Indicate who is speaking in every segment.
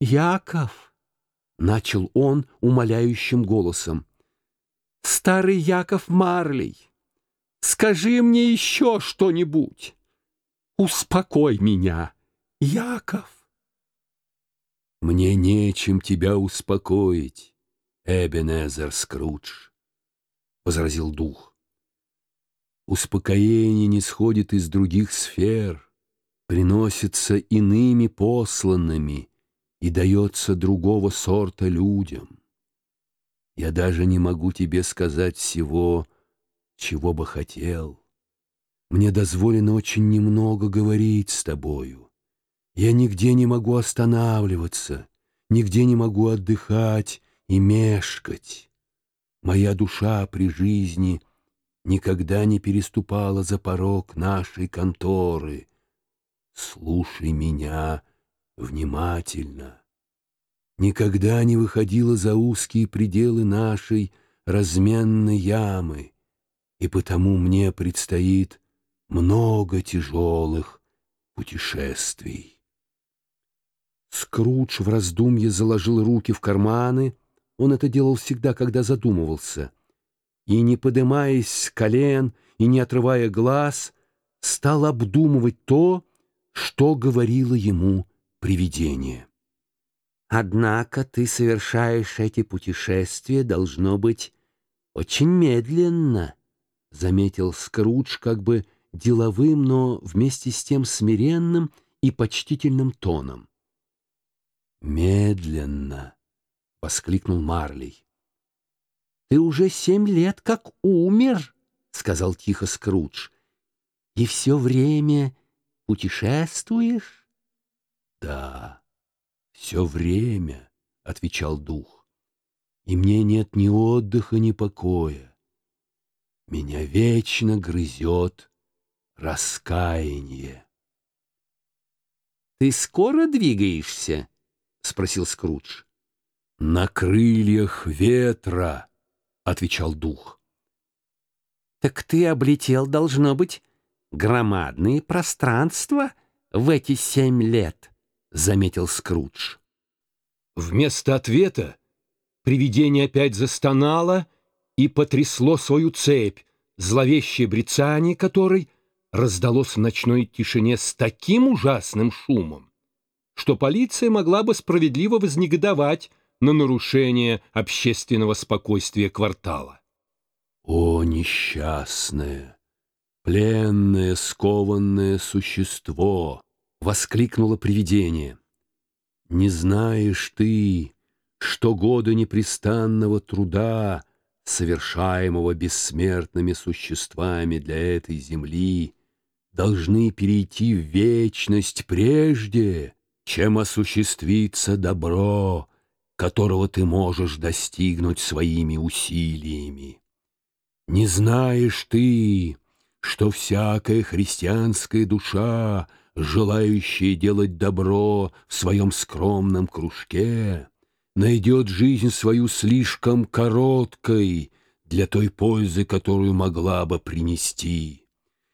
Speaker 1: Яков, — начал он умоляющим голосом, — старый Яков Марлей, скажи мне еще что-нибудь. Успокой меня, Яков.
Speaker 2: Мне нечем тебя успокоить, Эбенезер Скрудж, — возразил дух. Успокоение не сходит из других сфер, приносится иными посланными и дается другого сорта людям. Я даже не могу тебе сказать всего, чего бы хотел. Мне дозволено очень немного говорить с тобою. Я нигде не могу останавливаться, нигде не могу отдыхать и мешкать. Моя душа при жизни никогда не переступала за порог нашей конторы. Слушай меня внимательно. Никогда не выходила за узкие пределы нашей разменной ямы, и потому мне предстоит много тяжелых путешествий.
Speaker 1: Скрудж в раздумье заложил руки в карманы, он это делал всегда, когда задумывался, и, не подымаясь с колен и не отрывая глаз, стал обдумывать то, что говорило ему привидение. «Однако ты совершаешь эти путешествия, должно быть, очень медленно», — заметил Скрудж как бы деловым, но вместе с тем смиренным и почтительным тоном.
Speaker 2: «Медленно!» — воскликнул Марлей.
Speaker 1: «Ты уже семь лет как умер!» — сказал тихо Скрудж. «И все время путешествуешь?»
Speaker 2: «Да, все время», — отвечал дух. «И мне нет ни отдыха, ни покоя. Меня вечно грызет раскаяние.
Speaker 1: «Ты скоро двигаешься?» — спросил Скрудж.
Speaker 2: «На крыльях ветра», — отвечал дух.
Speaker 1: «Так ты облетел, должно быть, громадные пространства в эти семь лет», — заметил Скрудж.
Speaker 3: Вместо ответа привидение опять застонало и потрясло свою цепь, зловещее брецание которой — раздалось в ночной тишине с таким ужасным шумом, что полиция могла бы справедливо вознегодовать на нарушение общественного спокойствия квартала.
Speaker 2: О, несчастное, пленное, скованное существо! — воскликнуло привидение. Не знаешь ты, что годы непрестанного труда, совершаемого бессмертными существами для этой земли, должны перейти в вечность прежде, чем осуществится добро, которого ты можешь достигнуть своими усилиями. Не знаешь ты, что всякая христианская душа, желающая делать добро в своем скромном кружке, найдет жизнь свою слишком короткой для той пользы, которую могла бы принести.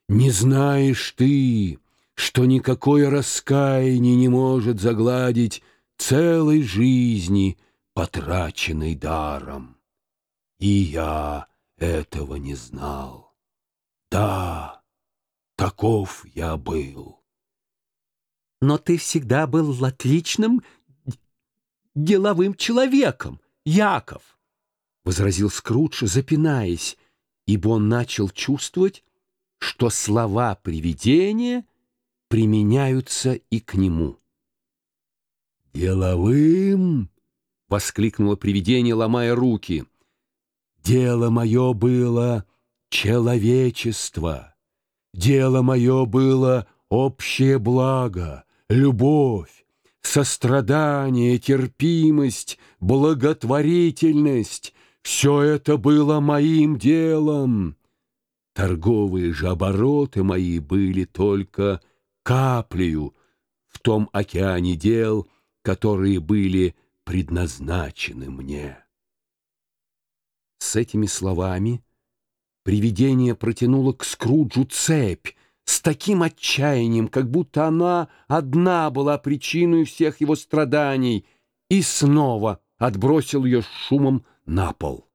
Speaker 2: Не знаешь ты, что никакое раскаяние не может загладить целой жизни, потраченной даром. И я этого не знал. Да, таков я был.
Speaker 1: Но ты всегда был отличным деловым человеком, Яков, — возразил Скрудж, запинаясь, ибо он начал чувствовать, что слова привидения применяются и к нему.
Speaker 2: «Деловым!» — воскликнуло привидение, ломая руки. «Дело мое было человечество. Дело мое было общее благо, любовь, сострадание, терпимость, благотворительность. Все это было моим делом. Торговые же обороты мои были только каплею в том океане дел, которые были предназначены мне.
Speaker 1: С этими словами привидение протянуло к Скруджу цепь с таким отчаянием, как будто она одна была причиной всех его страданий, и снова отбросил ее шумом на пол.